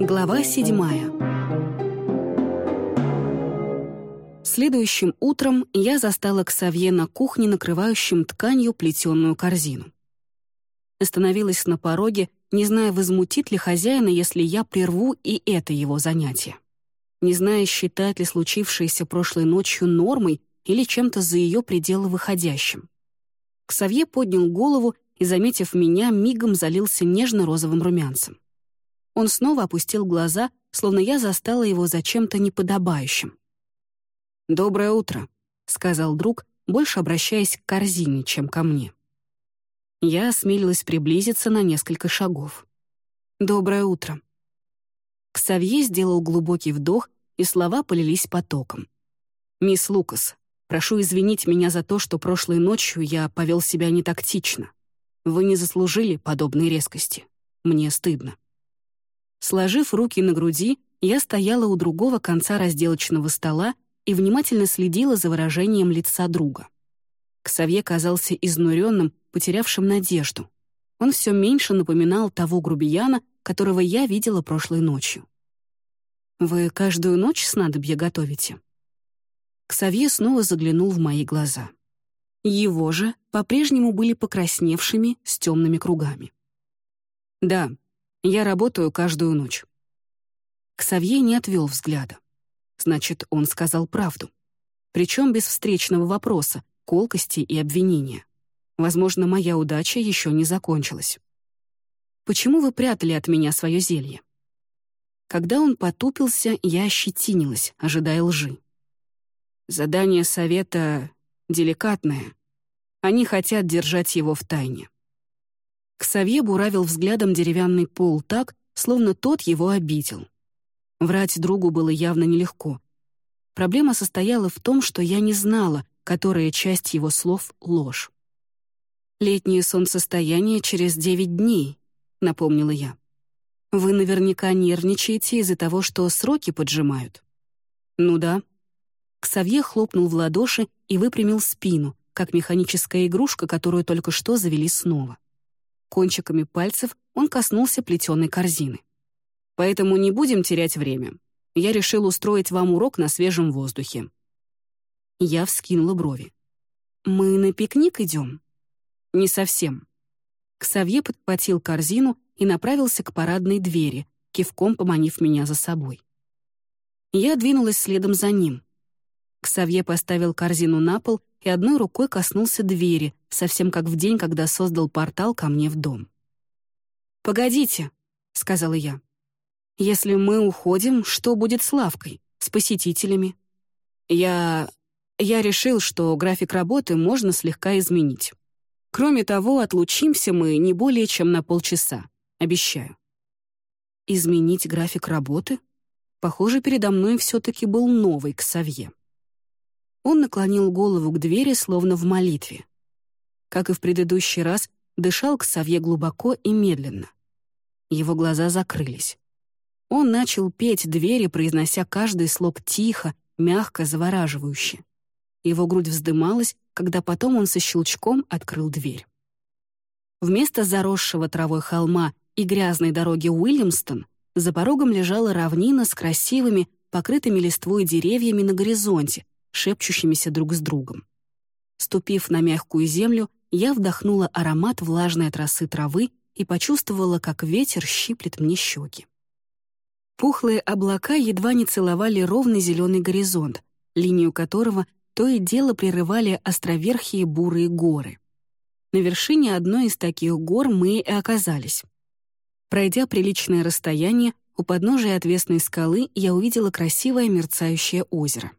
Глава седьмая. Следующим утром я застала Ксавье на кухне, накрывающим тканью плетеную корзину. Остановилась на пороге, не зная, возмутит ли хозяина, если я прерву и это его занятие. Не зная, считает ли случившееся прошлой ночью нормой или чем-то за ее пределы выходящим. Ксавье поднял голову и, заметив меня, мигом залился нежно-розовым румянцем. Он снова опустил глаза, словно я застала его за чем-то неподобающим. «Доброе утро», — сказал друг, больше обращаясь к корзине, чем ко мне. Я осмелилась приблизиться на несколько шагов. «Доброе утро». Ксавье сделал глубокий вдох, и слова полились потоком. «Мисс Лукас, прошу извинить меня за то, что прошлой ночью я повел себя не тактично. Вы не заслужили подобной резкости. Мне стыдно». Сложив руки на груди, я стояла у другого конца разделочного стола и внимательно следила за выражением лица друга. Ксавье казался изнуренным, потерявшим надежду. Он все меньше напоминал того грубияна, которого я видела прошлой ночью. «Вы каждую ночь снадобье готовите?» Ксавье снова заглянул в мои глаза. Его же по-прежнему были покрасневшими с темными кругами. «Да, я работаю каждую ночь». Ксавье не отвел взгляда. Значит, он сказал правду. Причем без встречного вопроса, колкости и обвинения. Возможно, моя удача еще не закончилась. «Почему вы прятали от меня свое зелье?» Когда он потупился, я ощетинилась, ожидая лжи. Задание совета деликатное. Они хотят держать его в тайне. Ксавье буравил взглядом деревянный пол так, словно тот его обидел. Врать другу было явно нелегко. Проблема состояла в том, что я не знала, которая часть его слов — ложь. «Летнее солнцестояние через девять дней», — напомнила я. «Вы наверняка нервничаете из-за того, что сроки поджимают». «Ну да». Ксавье хлопнул в ладоши и выпрямил спину, как механическая игрушка, которую только что завели снова. Кончиками пальцев он коснулся плетеной корзины. «Поэтому не будем терять время. Я решил устроить вам урок на свежем воздухе». Я вскинула брови. «Мы на пикник идем?» «Не совсем». Ксавье подхватил корзину и направился к парадной двери, кивком поманив меня за собой. Я двинулась следом за ним. Ксавье поставил корзину на пол и одной рукой коснулся двери, совсем как в день, когда создал портал ко мне в дом. «Погодите», — сказала я. «Если мы уходим, что будет с лавкой, с посетителями?» «Я... я решил, что график работы можно слегка изменить. Кроме того, отлучимся мы не более чем на полчаса, обещаю». «Изменить график работы?» Похоже, передо мной все-таки был новый Ксавье. Он наклонил голову к двери, словно в молитве. Как и в предыдущий раз, дышал к Савье глубоко и медленно. Его глаза закрылись. Он начал петь двери, произнося каждый слог тихо, мягко, завораживающе. Его грудь вздымалась, когда потом он со щелчком открыл дверь. Вместо заросшего травой холма и грязной дороги Уильямстон за порогом лежала равнина с красивыми, покрытыми листвой деревьями на горизонте, шепчущимися друг с другом. Ступив на мягкую землю, я вдохнула аромат влажной от травы и почувствовала, как ветер щиплет мне щеки. Пухлые облака едва не целовали ровный зеленый горизонт, линию которого то и дело прерывали островерхие бурые горы. На вершине одной из таких гор мы и оказались. Пройдя приличное расстояние, у подножия отвесной скалы я увидела красивое мерцающее озеро.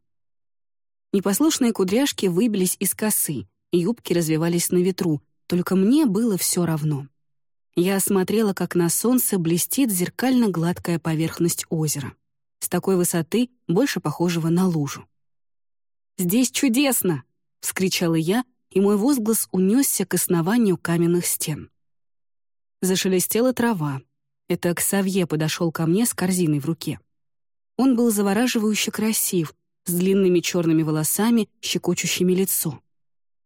Непослушные кудряшки выбились из косы, юбки развивались на ветру, только мне было все равно. Я осмотрела, как на солнце блестит зеркально-гладкая поверхность озера. С такой высоты больше похожего на лужу. «Здесь чудесно!» — вскричала я, и мой возглас унесся к основанию каменных стен. Зашелестела трава. Это Ксавье подошел ко мне с корзиной в руке. Он был завораживающе красив, с длинными черными волосами, щекочущими лицо.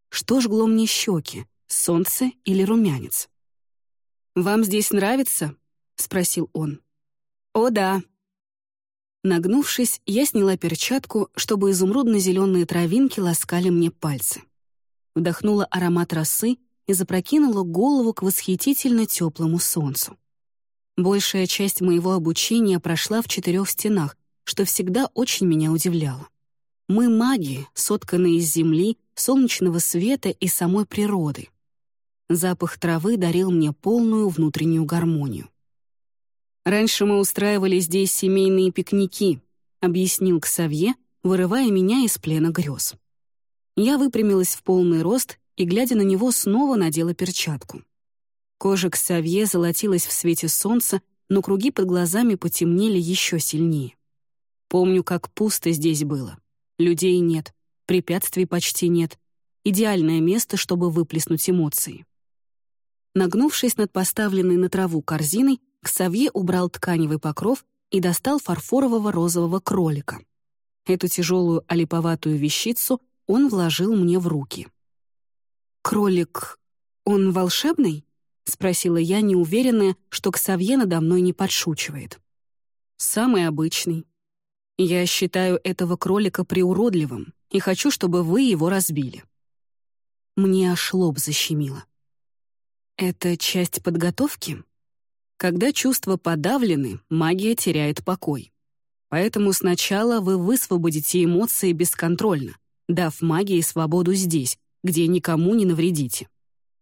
Что жгло мне щеки, солнце или румянец? «Вам здесь нравится?» — спросил он. «О да». Нагнувшись, я сняла перчатку, чтобы изумрудно-зеленые травинки ласкали мне пальцы. Вдохнула аромат росы и запрокинула голову к восхитительно теплому солнцу. Большая часть моего обучения прошла в четырех стенах, что всегда очень меня удивляло. Мы маги, сотканные из земли, солнечного света и самой природы. Запах травы дарил мне полную внутреннюю гармонию. «Раньше мы устраивали здесь семейные пикники», — объяснил Ксавье, вырывая меня из плена грез. Я выпрямилась в полный рост и, глядя на него, снова надела перчатку. Кожа Ксавье золотилась в свете солнца, но круги под глазами потемнели еще сильнее. Помню, как пусто здесь было. Людей нет, препятствий почти нет. Идеальное место, чтобы выплеснуть эмоции. Нагнувшись над поставленной на траву корзиной, Ксавье убрал тканевый покров и достал фарфорового розового кролика. Эту тяжелую олиповатую вещицу он вложил мне в руки. «Кролик, он волшебный?» — спросила я, неуверенная, что Ксавье надо мной не подшучивает. «Самый обычный», я считаю этого кролика приуродливым и хочу, чтобы вы его разбили». Мне аж лоб защемило. Это часть подготовки? Когда чувства подавлены, магия теряет покой. Поэтому сначала вы высвободите эмоции бесконтрольно, дав магии свободу здесь, где никому не навредите.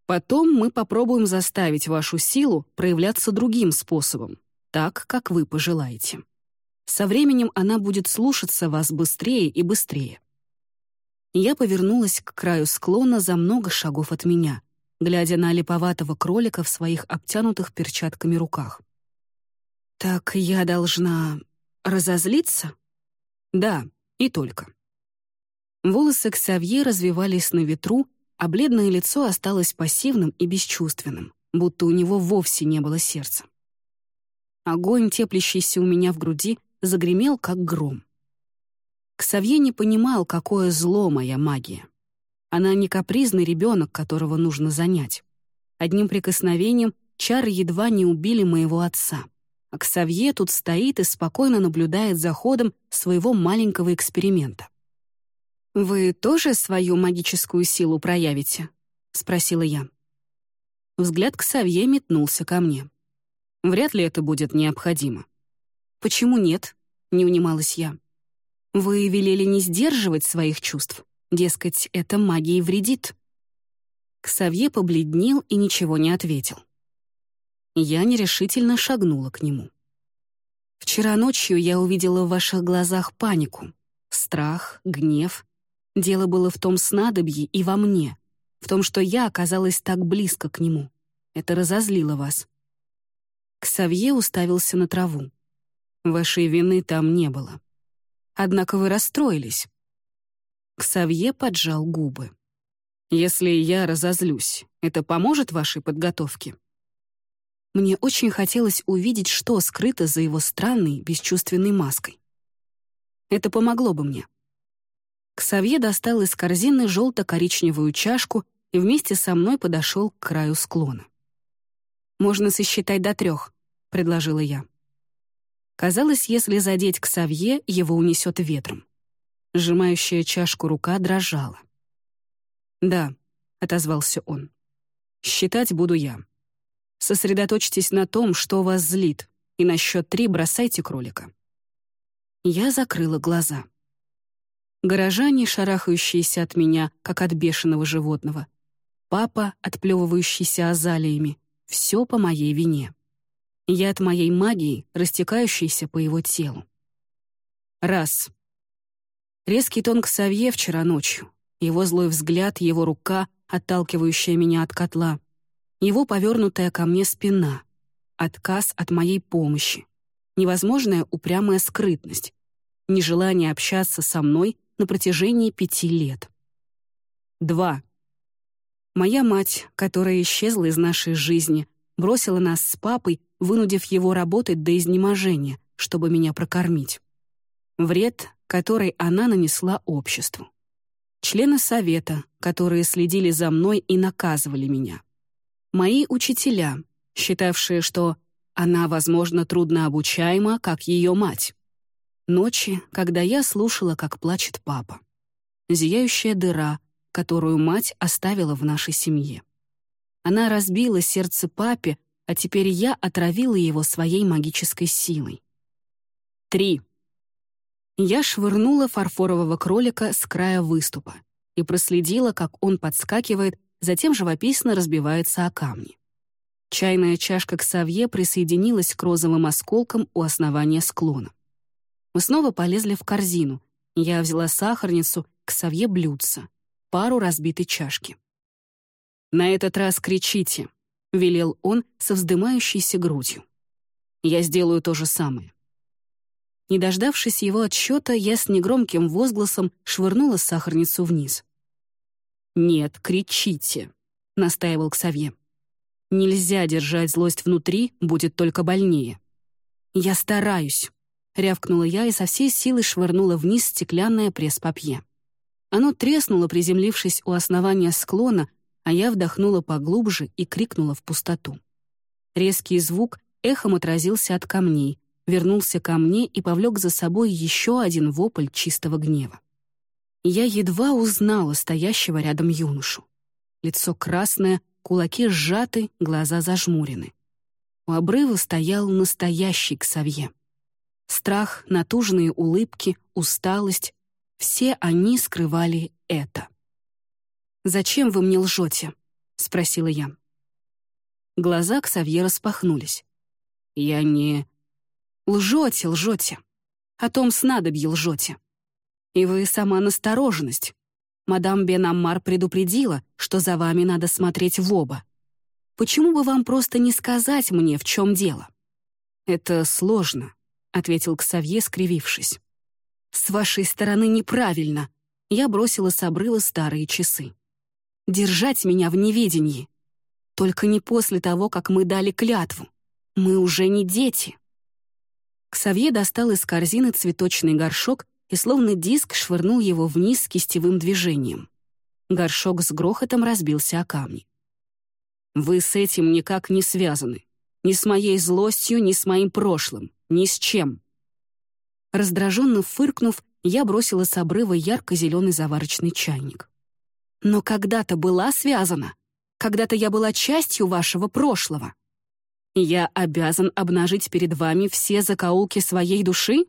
Потом мы попробуем заставить вашу силу проявляться другим способом, так, как вы пожелаете. Со временем она будет слушаться вас быстрее и быстрее. Я повернулась к краю склона за много шагов от меня, глядя на липоватого кролика в своих обтянутых перчатками руках. «Так я должна разозлиться?» «Да, и только». Волосы Ксавье развивались на ветру, а бледное лицо осталось пассивным и бесчувственным, будто у него вовсе не было сердца. Огонь, теплящийся у меня в груди, загремел, как гром. Ксавье не понимал, какое зло моя магия. Она не капризный ребенок, которого нужно занять. Одним прикосновением чары едва не убили моего отца. А Ксавье тут стоит и спокойно наблюдает за ходом своего маленького эксперимента. «Вы тоже свою магическую силу проявите?» — спросила я. Взгляд Ксавье метнулся ко мне. «Вряд ли это будет необходимо. «Почему нет?» — не унималась я. «Вы велели не сдерживать своих чувств. Дескать, это магии вредит». Ксавье побледнел и ничего не ответил. Я нерешительно шагнула к нему. «Вчера ночью я увидела в ваших глазах панику, страх, гнев. Дело было в том снадобье и во мне, в том, что я оказалась так близко к нему. Это разозлило вас». Ксавье уставился на траву. Вашей вины там не было. Однако вы расстроились». Ксавье поджал губы. «Если я разозлюсь, это поможет вашей подготовке?» Мне очень хотелось увидеть, что скрыто за его странной, бесчувственной маской. Это помогло бы мне. Ксавье достал из корзины желто-коричневую чашку и вместе со мной подошел к краю склона. «Можно сосчитать до трех», — предложила я. Казалось, если задеть к Савье, его унесет ветром. Сжимающая чашку рука дрожала. «Да», — отозвался он. «Считать буду я. Сосредоточьтесь на том, что вас злит, и на счет три бросайте кролика». Я закрыла глаза. Горожане, шарахающиеся от меня, как от бешеного животного. Папа, отплевывающийся азалиями. Все по моей вине. Яд моей магии, растекающийся по его телу. Раз. Резкий тон к Савье вчера ночью. Его злой взгляд, его рука, отталкивающая меня от котла. Его повернутая ко мне спина. Отказ от моей помощи. Невозможная упрямая скрытность. Нежелание общаться со мной на протяжении пяти лет. Два. Моя мать, которая исчезла из нашей жизни, бросила нас с папой вынудив его работать до изнеможения, чтобы меня прокормить. Вред, который она нанесла обществу. Члены совета, которые следили за мной и наказывали меня. Мои учителя, считавшие, что Она, возможно, труднообучаема, как ее мать. Ночи, когда я слушала, как плачет папа. Зияющая дыра, которую мать оставила в нашей семье. Она разбила сердце папе, а теперь я отравила его своей магической силой. Три. Я швырнула фарфорового кролика с края выступа и проследила, как он подскакивает, затем живописно разбивается о камни. Чайная чашка Ксавье присоединилась к розовым осколкам у основания склона. Мы снова полезли в корзину. Я взяла сахарницу, Ксавье блюдца, пару разбитой чашки. «На этот раз кричите», — велел он со вздымающейся грудью. «Я сделаю то же самое». Не дождавшись его отсчета, я с негромким возгласом швырнула сахарницу вниз. «Нет, кричите», — настаивал Ксавье. «Нельзя держать злость внутри, будет только больнее». «Я стараюсь», — рявкнула я и со всей силы швырнула вниз стеклянное пресс-папье. Оно треснуло, приземлившись у основания склона, а я вдохнула поглубже и крикнула в пустоту. Резкий звук эхом отразился от камней, вернулся ко мне и повлек за собой еще один вопль чистого гнева. Я едва узнала стоящего рядом юношу. Лицо красное, кулаки сжаты, глаза зажмурены. У обрыва стоял настоящий Ксавье. Страх, натужные улыбки, усталость — все они скрывали это. «Зачем вы мне лжете?» — спросила я. Глаза Ксавье распахнулись. «Я не...» Лжете, лжете. О том снадобье лжете. И вы сама настороженность. Мадам Бен Аммар предупредила, что за вами надо смотреть в оба. Почему бы вам просто не сказать мне, в чем дело? Это сложно, — ответил Ксавье, скривившись. «С вашей стороны неправильно». Я бросила с обрыва старые часы. «Держать меня в неведении. Только не после того, как мы дали клятву. Мы уже не дети». Ксавье достал из корзины цветочный горшок и словно диск швырнул его вниз с кистевым движением. Горшок с грохотом разбился о камни. «Вы с этим никак не связаны. Ни с моей злостью, ни с моим прошлым. Ни с чем». Раздраженно фыркнув, я бросила с обрыва ярко-зеленый заварочный чайник. «Но когда-то была связана. Когда-то я была частью вашего прошлого. Я обязан обнажить перед вами все закоулки своей души?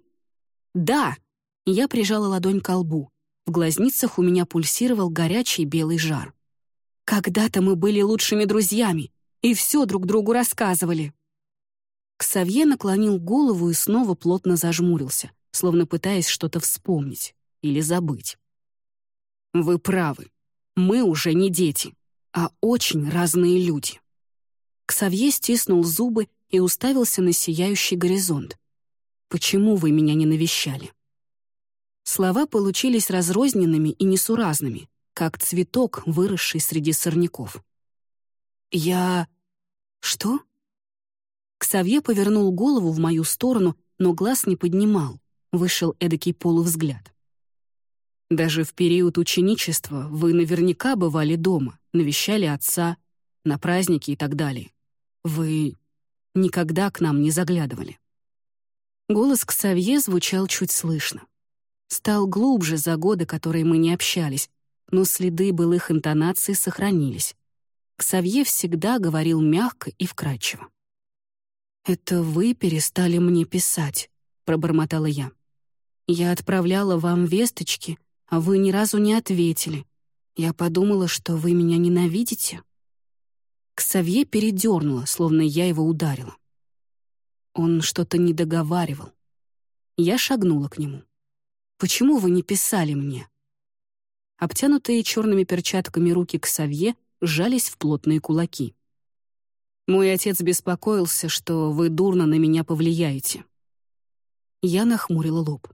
Да. Я прижала ладонь к лбу. В глазницах у меня пульсировал горячий белый жар. Когда-то мы были лучшими друзьями и все друг другу рассказывали. Ксавье наклонил голову и снова плотно зажмурился, словно пытаясь что-то вспомнить или забыть. «Вы правы. Мы уже не дети, а очень разные люди». Ксавье стиснул зубы и уставился на сияющий горизонт. «Почему вы меня не навещали?» Слова получились разрозненными и несуразными, как цветок, выросший среди сорняков. «Я... что?» Ксавье повернул голову в мою сторону, но глаз не поднимал. Вышел эдакий полувзгляд. «Даже в период ученичества вы наверняка бывали дома, навещали отца, на праздники и так далее. Вы никогда к нам не заглядывали». Голос Ксавье звучал чуть слышно. Стал глубже за годы, которые мы не общались, но следы былых интонаций сохранились. Ксавье всегда говорил мягко и вкрадчиво. «Это вы перестали мне писать», — пробормотала я. «Я отправляла вам весточки, а вы ни разу не ответили. Я подумала, что вы меня ненавидите». Ксавье передернуло, словно я его ударила. Он что-то не договаривал. Я шагнула к нему. «Почему вы не писали мне?» Обтянутые черными перчатками руки Ксавье сжались в плотные кулаки. «Мой отец беспокоился, что вы дурно на меня повлияете». Я нахмурила лоб.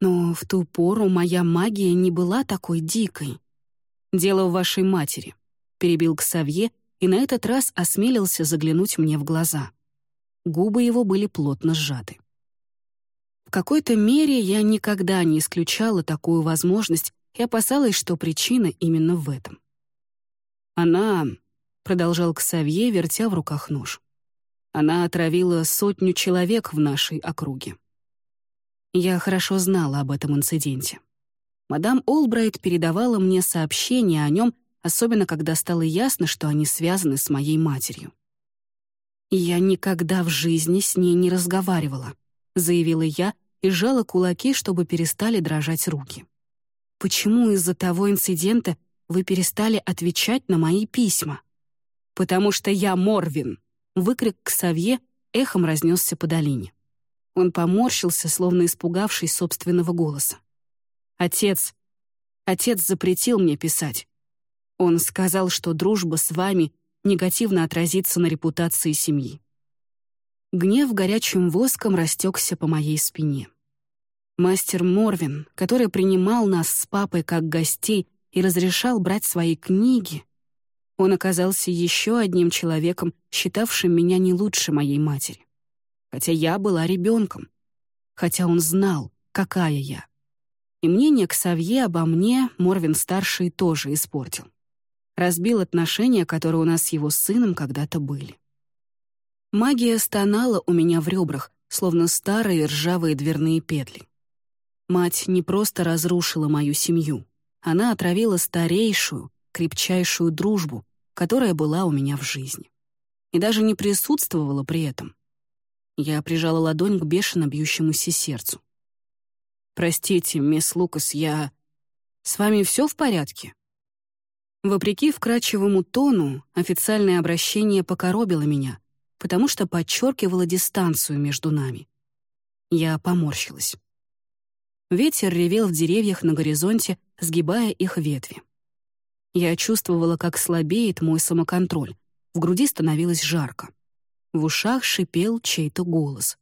«Но в ту пору моя магия не была такой дикой. Дело в вашей матери», — перебил Ксавье и на этот раз осмелился заглянуть мне в глаза. Губы его были плотно сжаты. В какой-то мере я никогда не исключала такую возможность и опасалась, что причина именно в этом. «Она...» — продолжал Ксавье, вертя в руках нож. Она отравила сотню человек в нашей округе. Я хорошо знала об этом инциденте. Мадам Олбрайт передавала мне сообщения о нем, особенно когда стало ясно, что они связаны с моей матерью. «Я никогда в жизни с ней не разговаривала», — заявила я и сжала кулаки, чтобы перестали дрожать руки. «Почему из-за того инцидента вы перестали отвечать на мои письма?» «Потому что я Морвин!» — выкрик Ксавье эхом разнесся по долине. Он поморщился, словно испугавшись собственного голоса. «Отец! Отец запретил мне писать. Он сказал, что дружба с вами негативно отразится на репутации семьи». Гнев горячим воском растекся по моей спине. Мастер Морвин, который принимал нас с папой как гостей и разрешал брать свои книги, он оказался еще одним человеком, считавшим меня не лучше моей матери хотя я была ребенком, хотя он знал, какая я. И мнение к Савье обо мне Морвин-старший тоже испортил. Разбил отношения, которые у нас с его сыном когда-то были. Магия стонала у меня в ребрах, словно старые ржавые дверные петли. Мать не просто разрушила мою семью, она отравила старейшую, крепчайшую дружбу, которая была у меня в жизни. И даже не присутствовала при этом. Я прижала ладонь к бешено бьющемуся сердцу. «Простите, мисс Лукас, я... С вами все в порядке?» Вопреки вкрадчивому тону, официальное обращение покоробило меня, потому что подчеркивало дистанцию между нами. Я поморщилась. Ветер ревел в деревьях на горизонте, сгибая их ветви. Я чувствовала, как слабеет мой самоконтроль. В груди становилось жарко. В ушах шипел чей-то голос.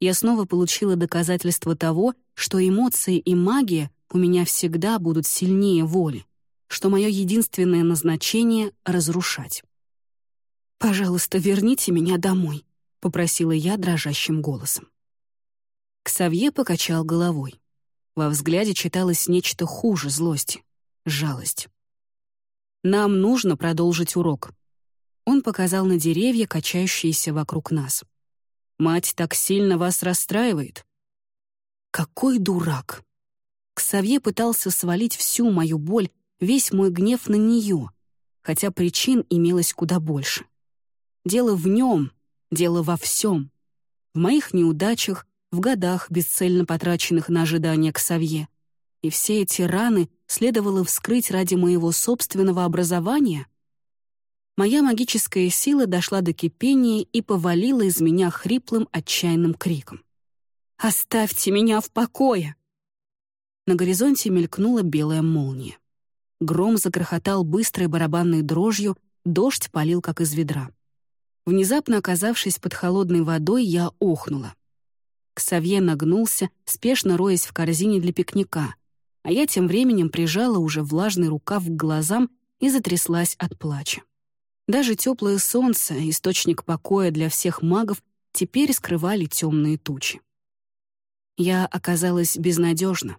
Я снова получила доказательство того, что эмоции и магия у меня всегда будут сильнее воли, что мое единственное назначение — разрушать. «Пожалуйста, верните меня домой», — попросила я дрожащим голосом. Ксавье покачал головой. Во взгляде читалось нечто хуже злости — жалость. «Нам нужно продолжить урок», он показал на деревья, качающиеся вокруг нас. «Мать так сильно вас расстраивает?» «Какой дурак!» Ксавье пытался свалить всю мою боль, весь мой гнев на нее, хотя причин имелось куда больше. Дело в нем, дело во всем. В моих неудачах, в годах, бесцельно потраченных на ожидания Ксавье. И все эти раны следовало вскрыть ради моего собственного образования — Моя магическая сила дошла до кипения и повалила из меня хриплым отчаянным криком. «Оставьте меня в покое!» На горизонте мелькнула белая молния. Гром загрохотал быстрой барабанной дрожью, дождь полил, как из ведра. Внезапно оказавшись под холодной водой, я охнула. Ксавье нагнулся, спешно роясь в корзине для пикника, а я тем временем прижала уже влажный рукав к глазам и затряслась от плача. Даже теплое солнце, источник покоя для всех магов, теперь скрывали темные тучи. Я оказалась безнадежна.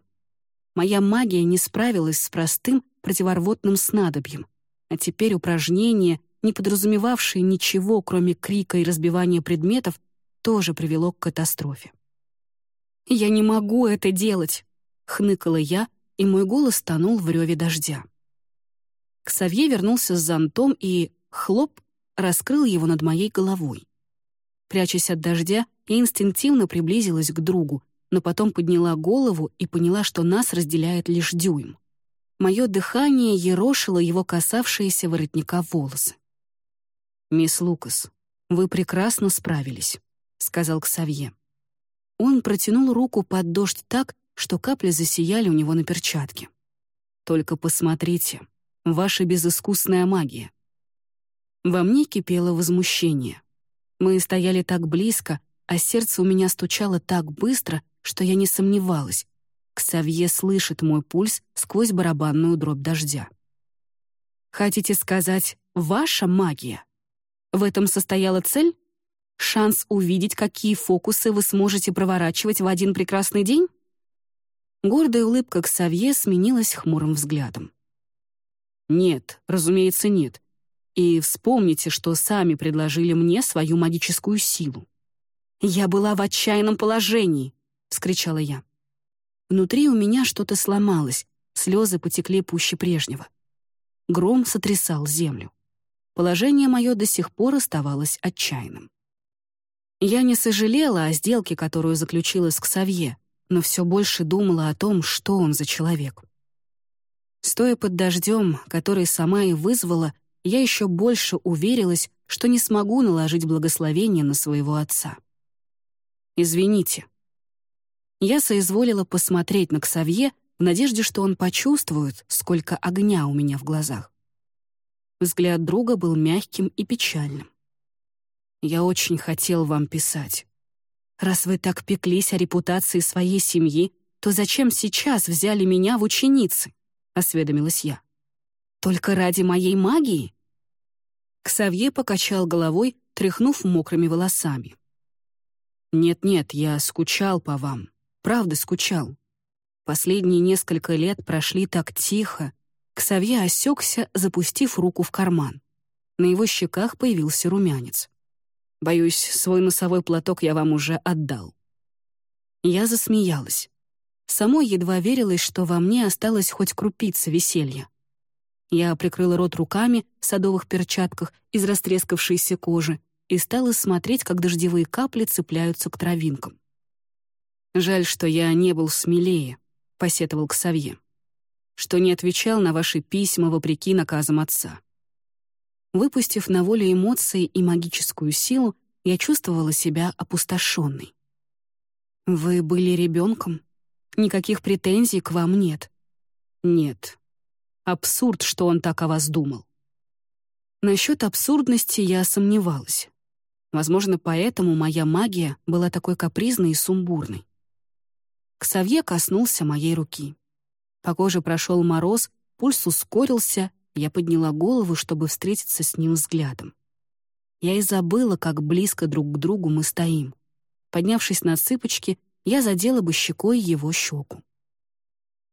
Моя магия не справилась с простым противорвотным снадобьем, а теперь упражнение, не подразумевавшее ничего, кроме крика и разбивания предметов, тоже привело к катастрофе. «Я не могу это делать!» — хныкала я, и мой голос тонул в реве дождя. Ксавье вернулся с зонтом и, Хлоп раскрыл его над моей головой. Прячась от дождя, я инстинктивно приблизилась к другу, но потом подняла голову и поняла, что нас разделяет лишь дюйм. Мое дыхание ерошило его касавшиеся воротника волосы. «Мисс Лукас, вы прекрасно справились», — сказал Ксавье. Он протянул руку под дождь так, что капли засияли у него на перчатке. «Только посмотрите, ваша безыскусная магия. Во мне кипело возмущение. Мы стояли так близко, а сердце у меня стучало так быстро, что я не сомневалась. Ксавье слышит мой пульс сквозь барабанную дробь дождя. «Хотите сказать, ваша магия? В этом состояла цель? Шанс увидеть, какие фокусы вы сможете проворачивать в один прекрасный день?» Гордая улыбка Ксавье сменилась хмурым взглядом. «Нет, разумеется, нет. И вспомните, что сами предложили мне свою магическую силу. «Я была в отчаянном положении!» — вскричала я. Внутри у меня что-то сломалось, слезы потекли пуще прежнего. Гром сотрясал землю. Положение мое до сих пор оставалось отчаянным. Я не сожалела о сделке, которую заключила с Ксавье, но все больше думала о том, что он за человек. Стоя под дождем, который сама и вызвала, я еще больше уверилась, что не смогу наложить благословение на своего отца. «Извините». Я соизволила посмотреть на Ксавье в надежде, что он почувствует, сколько огня у меня в глазах. Взгляд друга был мягким и печальным. «Я очень хотел вам писать. Раз вы так пеклись о репутации своей семьи, то зачем сейчас взяли меня в ученицы?» — осведомилась я. «Только ради моей магии?» Ксавье покачал головой, тряхнув мокрыми волосами. «Нет-нет, я скучал по вам. Правда скучал. Последние несколько лет прошли так тихо. Ксавье осекся, запустив руку в карман. На его щеках появился румянец. Боюсь, свой носовой платок я вам уже отдал». Я засмеялась. Самой едва верилось, что во мне осталось хоть крупица веселья. Я прикрыла рот руками в садовых перчатках из растрескавшейся кожи и стала смотреть, как дождевые капли цепляются к травинкам. «Жаль, что я не был смелее», — посетовал Ксавье, «что не отвечал на ваши письма вопреки наказам отца. Выпустив на волю эмоции и магическую силу, я чувствовала себя опустошенной. «Вы были ребенком? Никаких претензий к вам нет?» «Нет. Абсурд, что он так о вас думал». Насчет абсурдности я сомневалась. Возможно, поэтому моя магия была такой капризной и сумбурной. Ксавье коснулся моей руки. По коже прошел мороз, пульс ускорился, я подняла голову, чтобы встретиться с ним взглядом. Я и забыла, как близко друг к другу мы стоим. Поднявшись на цыпочки, я задела бы щекой его щеку.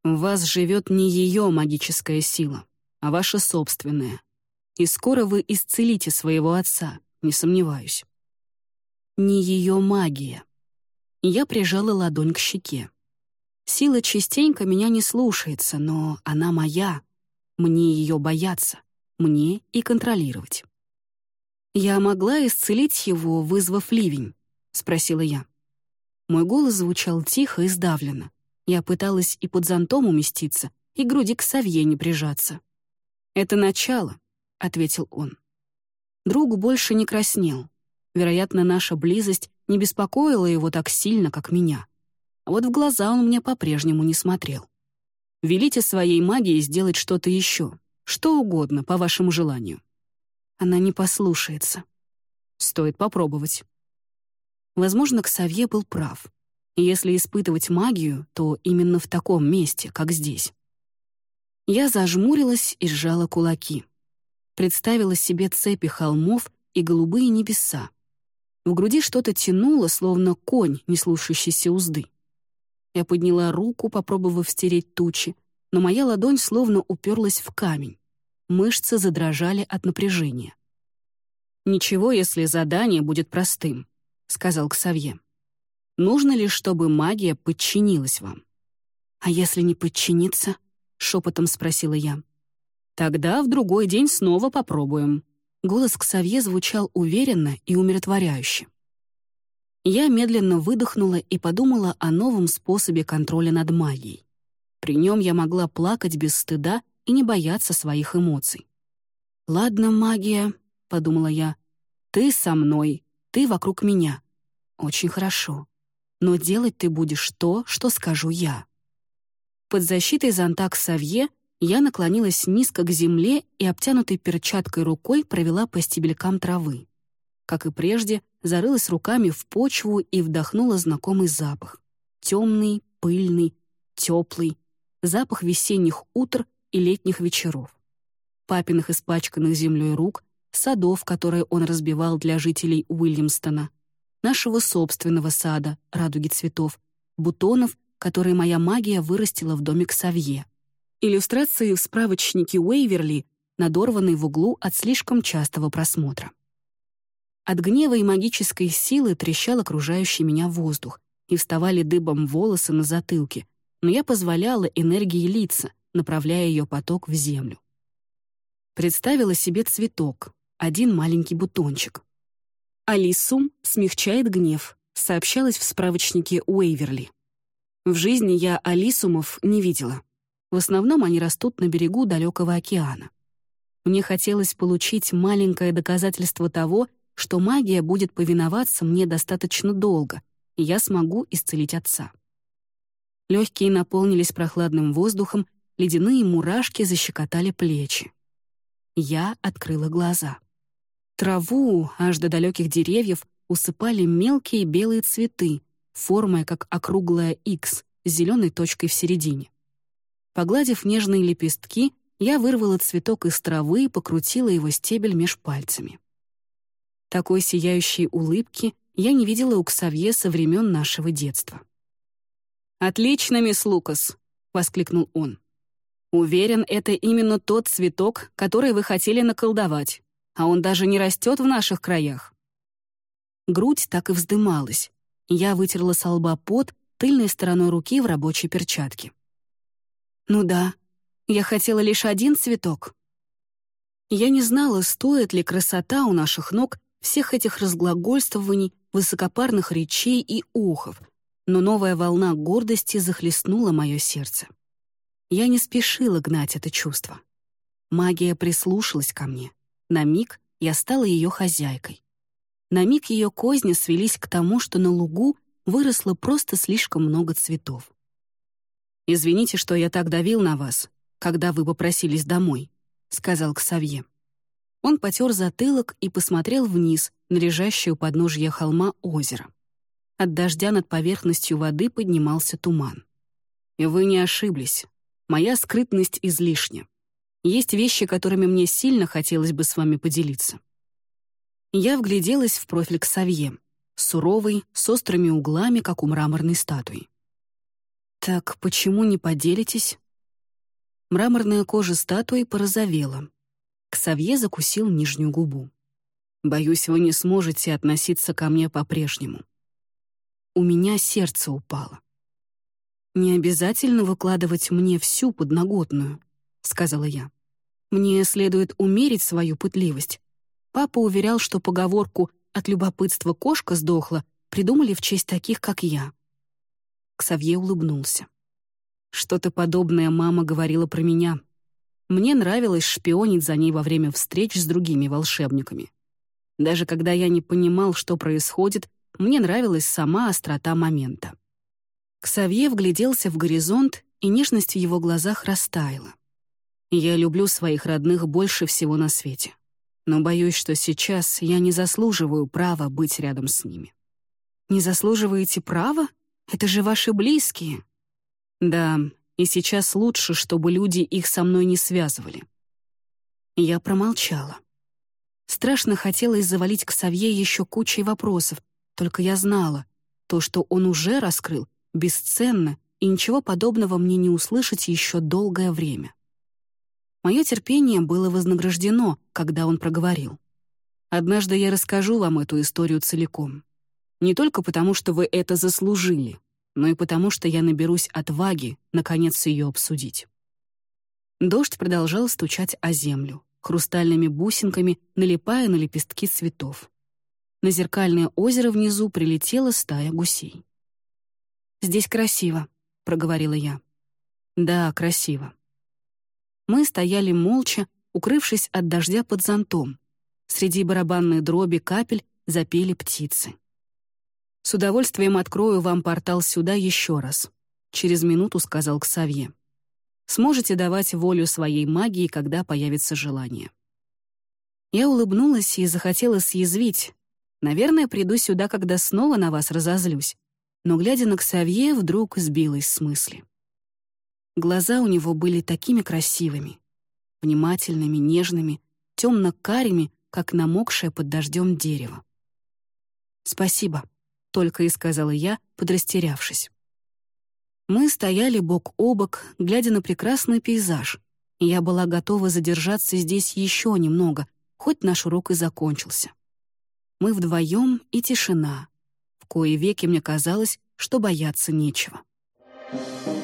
В вас живет не ее магическая сила, а ваша собственная. И скоро вы исцелите своего отца, не сомневаюсь. Не ее магия. Я прижала ладонь к щеке. Сила частенько меня не слушается, но она моя, мне ее бояться, мне и контролировать. «Я могла исцелить его, вызвав ливень?» — спросила я. Мой голос звучал тихо и сдавленно. Я пыталась и под зонтом уместиться, и груди к совье не прижаться. «Это начало», — ответил он. Друг больше не краснел. Вероятно, наша близость не беспокоила его так сильно, как меня. А вот в глаза он мне по-прежнему не смотрел. Велите своей магии сделать что-то еще, что угодно, по вашему желанию. Она не послушается. Стоит попробовать. Возможно, Ксавье был прав. Если испытывать магию, то именно в таком месте, как здесь. Я зажмурилась и сжала кулаки. Представила себе цепи холмов и голубые небеса. В груди что-то тянуло, словно конь, не слушающийся узды. Я подняла руку, попробовав стереть тучи, но моя ладонь словно уперлась в камень. Мышцы задрожали от напряжения. «Ничего, если задание будет простым», — сказал Ксавье. «Нужно ли, чтобы магия подчинилась вам?» «А если не подчиниться?» — шепотом спросила я. «Тогда в другой день снова попробуем». Голос Ксавье звучал уверенно и умиротворяюще. Я медленно выдохнула и подумала о новом способе контроля над магией. При нем я могла плакать без стыда и не бояться своих эмоций. «Ладно, магия», — подумала я, — «ты со мной, ты вокруг меня. Очень хорошо. Но делать ты будешь то, что скажу я». Под защитой зонта Савье я наклонилась низко к земле и обтянутой перчаткой рукой провела по стебелькам травы. Как и прежде, зарылась руками в почву и вдохнула знакомый запах. Темный, пыльный, теплый. Запах весенних утр и летних вечеров. Папиных испачканных землей рук, садов, которые он разбивал для жителей Уильямстона, нашего собственного сада, радуги цветов, бутонов, которые моя магия вырастила в доме к Савье. Иллюстрации в справочнике Уэйверли надорванный в углу от слишком частого просмотра. От гнева и магической силы трещал окружающий меня воздух, и вставали дыбом волосы на затылке, но я позволяла энергии литься, направляя ее поток в землю. Представила себе цветок, один маленький бутончик. Алисум смягчает гнев, сообщалось в справочнике Уэйверли. В жизни я алисумов не видела. В основном они растут на берегу далекого океана. Мне хотелось получить маленькое доказательство того, что магия будет повиноваться мне достаточно долго, и я смогу исцелить отца. Легкие наполнились прохладным воздухом, ледяные мурашки защекотали плечи. Я открыла глаза. Траву аж до далеких деревьев усыпали мелкие белые цветы, формой как округлая X с зеленой точкой в середине. Погладив нежные лепестки, я вырвала цветок из травы и покрутила его стебель меж пальцами. Такой сияющей улыбки я не видела у Ксавье со времен нашего детства. «Отлично, мисс Лукас!» — воскликнул он. «Уверен, это именно тот цветок, который вы хотели наколдовать, а он даже не растет в наших краях». Грудь так и вздымалась. Я вытерла со лба пот тыльной стороной руки в рабочей перчатке. «Ну да, я хотела лишь один цветок». Я не знала, стоит ли красота у наших ног всех этих разглагольствований, высокопарных речей и ухов, но новая волна гордости захлестнула мое сердце. Я не спешила гнать это чувство. Магия прислушалась ко мне. На миг я стала ее хозяйкой. На миг ее козни свелись к тому, что на лугу выросло просто слишком много цветов. «Извините, что я так давил на вас, когда вы попросились домой», — сказал Ксавье. Он потер затылок и посмотрел вниз на лежащее у подножья холма озеро. От дождя над поверхностью воды поднимался туман. Вы не ошиблись. Моя скрытность излишня. Есть вещи, которыми мне сильно хотелось бы с вами поделиться. Я вгляделась в профиль Ксавье, суровый, с острыми углами, как у мраморной статуи. «Так почему не поделитесь?» Мраморная кожа статуи порозовела, Ксавье закусил нижнюю губу. «Боюсь, вы не сможете относиться ко мне по-прежнему». У меня сердце упало. «Не обязательно выкладывать мне всю подноготную», — сказала я. «Мне следует умерить свою пытливость. Папа уверял, что поговорку «от любопытства кошка сдохла» придумали в честь таких, как я». Ксавье улыбнулся. «Что-то подобное мама говорила про меня. Мне нравилось шпионить за ней во время встреч с другими волшебниками. Даже когда я не понимал, что происходит, мне нравилась сама острота момента. Ксавье вгляделся в горизонт, и нежность в его глазах растаяла. Я люблю своих родных больше всего на свете. Но боюсь, что сейчас я не заслуживаю права быть рядом с ними. Не заслуживаете права? Это же ваши близкие. Да, и сейчас лучше, чтобы люди их со мной не связывали. Я промолчала. Страшно хотелось завалить к Савье еще кучей вопросов, только я знала, то, что он уже раскрыл, бесценно, и ничего подобного мне не услышать еще долгое время. Мое терпение было вознаграждено, когда он проговорил. «Однажды я расскажу вам эту историю целиком. Не только потому, что вы это заслужили, но и потому, что я наберусь отваги, наконец, ее обсудить. Дождь продолжал стучать о землю, хрустальными бусинками налипая на лепестки цветов. На зеркальное озеро внизу прилетела стая гусей. «Здесь красиво», — проговорила я. «Да, красиво». Мы стояли молча, укрывшись от дождя под зонтом. Среди барабанной дроби капель запели птицы. С удовольствием открою вам портал сюда еще раз», — через минуту сказал Ксавье. «Сможете давать волю своей магии, когда появится желание». Я улыбнулась и захотела съязвить. Наверное, приду сюда, когда снова на вас разозлюсь. Но, глядя на Ксавье, вдруг сбилась с мысли. Глаза у него были такими красивыми, внимательными, нежными, темно-карими, как намокшее под дождем дерево. «Спасибо», только и сказала я, подрастерявшись. Мы стояли бок о бок, глядя на прекрасный пейзаж. и я была готова задержаться здесь еще немного, хоть наш урок и закончился. Мы вдвоем и тишина. В кои веки мне казалось, что бояться нечего. Thank you.